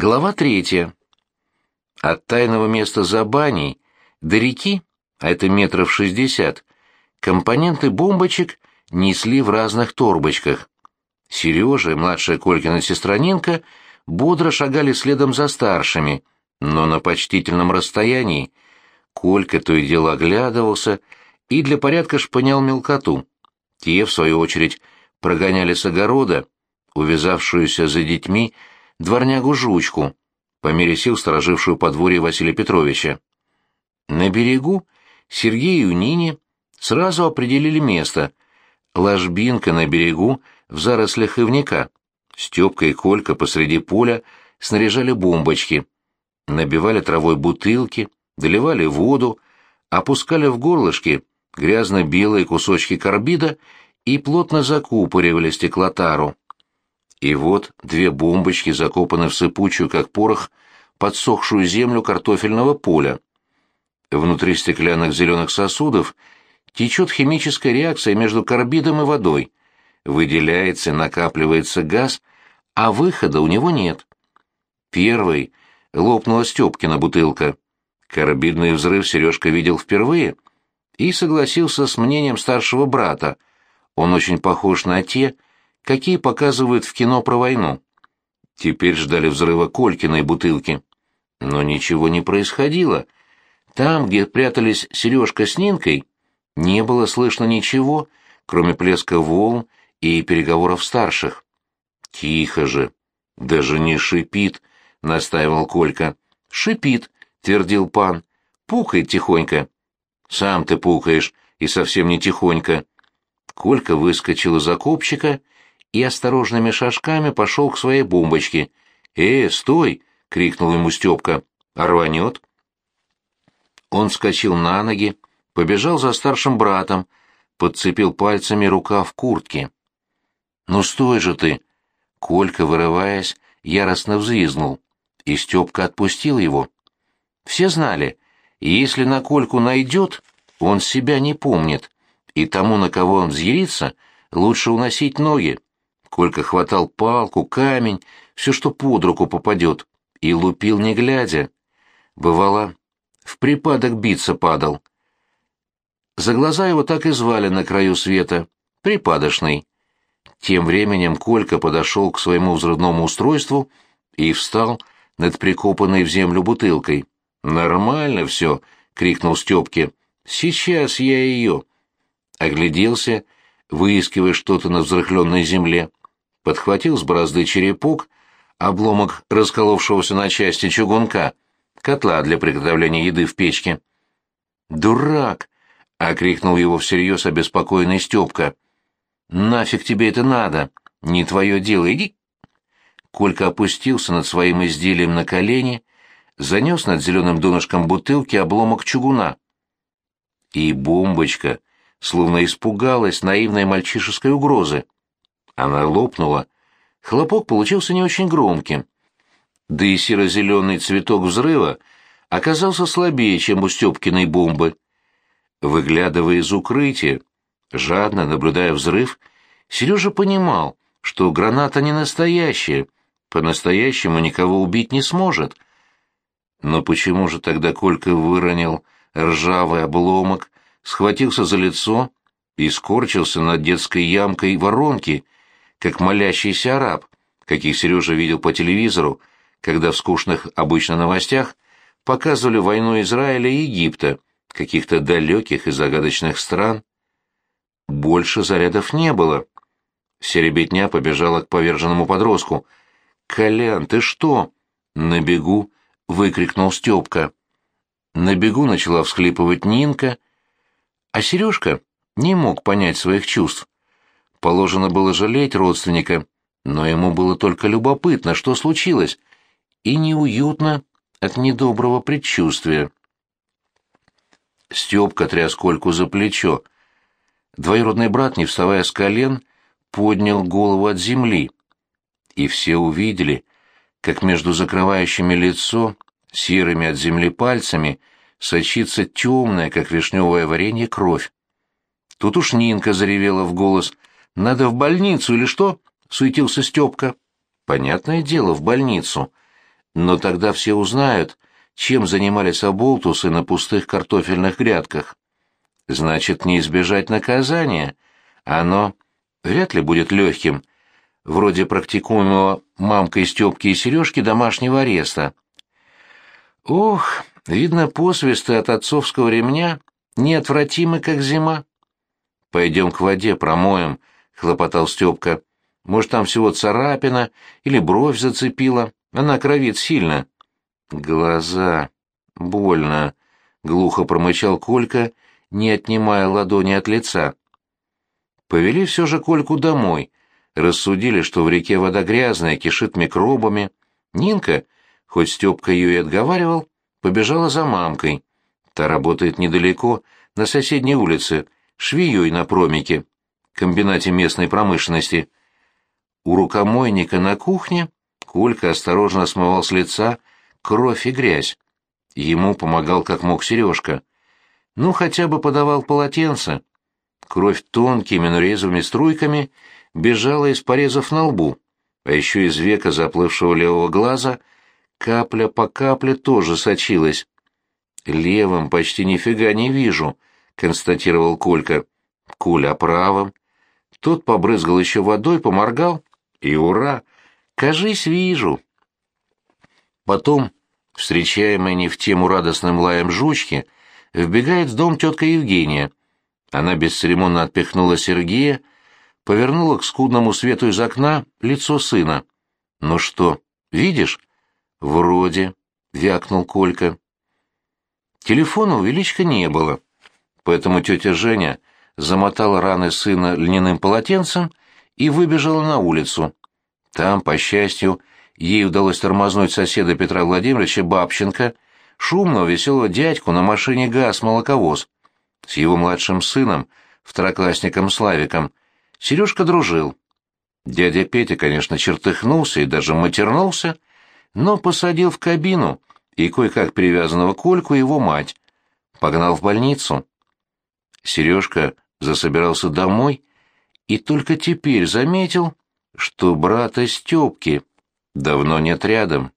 Глава третья. От тайного места за баней до реки, а это метров шестьдесят, компоненты бомбочек несли в разных торбочках. Сережа и младшая Колькина сестра Нинка бодро шагали следом за старшими, но на почтительном расстоянии. Колька то и дело оглядывался и для порядка шпынял мелкоту. Те, в свою очередь, прогоняли с огорода, увязавшуюся за детьми, дворнягу-жучку, по мере сил сторожившую подворье Василия Петровича. На берегу Сергею и Нине сразу определили место. Ложбинка на берегу в зарослях ивника. Степка и Колька посреди поля снаряжали бомбочки, набивали травой бутылки, доливали воду, опускали в горлышки грязно-белые кусочки карбида и плотно закупоривали стеклотару. И вот две бомбочки закопаны в сыпучую, как порох, подсохшую землю картофельного поля. Внутри стеклянных зеленых сосудов течет химическая реакция между карбидом и водой. Выделяется, накапливается газ, а выхода у него нет. Первый лопнула Степкина бутылка. Карбидный взрыв Сережка видел впервые и согласился с мнением старшего брата. Он очень похож на те, какие показывают в кино про войну. Теперь ждали взрыва Колькиной бутылки. Но ничего не происходило. Там, где прятались Сережка с Нинкой, не было слышно ничего, кроме плеска волн и переговоров старших. «Тихо же! Даже не шипит!» — настаивал Колька. «Шипит!» — твердил пан. «Пукает тихонько». «Сам ты пукаешь, и совсем не тихонько». Колька выскочил из окопчика и осторожными шажками пошел к своей бомбочке. «Э, стой!» — крикнул ему Степка. «Рванет?» Он вскочил на ноги, побежал за старшим братом, подцепил пальцами рукав куртки. «Ну стой же ты!» Колька, вырываясь, яростно взвизгнул, и Степка отпустил его. Все знали, если на Кольку найдет, он себя не помнит, и тому, на кого он взъярится, лучше уносить ноги. Колька хватал палку, камень, все, что под руку попадет, и лупил не глядя. Бывало, в припадок биться падал. За глаза его так и звали на краю света — припадочный. Тем временем Колька подошел к своему взрывному устройству и встал над прикопанной в землю бутылкой. «Нормально все!» — крикнул Степке. «Сейчас я ее!» Огляделся, выискивая что-то на взрыхленной земле. Подхватил с борозды черепок, обломок расколовшегося на части чугунка, котла для приготовления еды в печке. «Дурак!» — окрикнул его всерьез обеспокоенный Степка. «Нафиг тебе это надо? Не твое дело, иди!» Колька опустился над своим изделием на колени, занес над зеленым донышком бутылки обломок чугуна. И бомбочка словно испугалась наивной мальчишеской угрозы. Она лопнула. Хлопок получился не очень громким. Да и серо-зеленый цветок взрыва оказался слабее, чем у Степкиной бомбы. Выглядывая из укрытия, Жадно наблюдая взрыв, Сережа понимал, что граната не настоящая, по-настоящему никого убить не сможет. Но почему же тогда Колька выронил ржавый обломок, схватился за лицо и скорчился над детской ямкой воронки, как молящийся араб, каких Сережа видел по телевизору, когда в скучных обычно новостях показывали войну Израиля и Египта, каких-то далеких и загадочных стран. Больше зарядов не было. Серебетня побежала к поверженному подростку. «Колян, ты что?» «На бегу!» — выкрикнул Степка. На бегу начала всхлипывать Нинка, а Сережка не мог понять своих чувств. Положено было жалеть родственника, но ему было только любопытно, что случилось, и неуютно от недоброго предчувствия. Степка тряс Кольку за плечо — Двоюродный брат, не вставая с колен, поднял голову от земли. И все увидели, как между закрывающими лицо серыми от земли пальцами сочится темная, как вишневое варенье, кровь. Тут уж Нинка заревела в голос. «Надо в больницу или что?» — суетился Степка. «Понятное дело, в больницу. Но тогда все узнают, чем занимались оболтусы на пустых картофельных грядках. Значит, не избежать наказания. Оно вряд ли будет легким, вроде практикуемого мамкой Степки и Сережки домашнего ареста. Ох, видно, посвисты от отцовского ремня неотвратимы, как зима. «Пойдем к воде, промоем», — хлопотал Степка. «Может, там всего царапина или бровь зацепила. Она кровит сильно». «Глаза. Больно», — глухо промычал Колька, не отнимая ладони от лица. Повели все же Кольку домой. Рассудили, что в реке вода грязная, кишит микробами. Нинка, хоть Степка ее и отговаривал, побежала за мамкой. Та работает недалеко, на соседней улице, швеей на промике, комбинате местной промышленности. У рукомойника на кухне Колька осторожно смывал с лица кровь и грязь. Ему помогал как мог Сережка. Ну, хотя бы подавал полотенце. Кровь тонкими, но резвыми струйками бежала из порезов на лбу, а еще из века заплывшего левого глаза капля по капле тоже сочилась. «Левым почти нифига не вижу», — констатировал Колька. «Коля, правым». Тот побрызгал еще водой, поморгал, и ура! Кажись, вижу. Потом, встречаемая не в тему радостным лаем жучки, вбегает в дом тетка Евгения. Она бесцеремонно отпихнула Сергея, повернула к скудному свету из окна лицо сына. «Ну что, видишь?» «Вроде», — вякнул Колька. Телефона у Величка не было, поэтому тетя Женя замотала раны сына льняным полотенцем и выбежала на улицу. Там, по счастью, ей удалось тормознуть соседа Петра Владимировича Бабченко, шумного веселого дядьку на машине ГАЗ-молоковоз. С его младшим сыном, второклассником Славиком, Сережка дружил. Дядя Петя, конечно, чертыхнулся и даже матернулся, но посадил в кабину и кое-как привязанного Кольку его мать. Погнал в больницу. Сережка засобирался домой и только теперь заметил, что брата Степки давно нет рядом.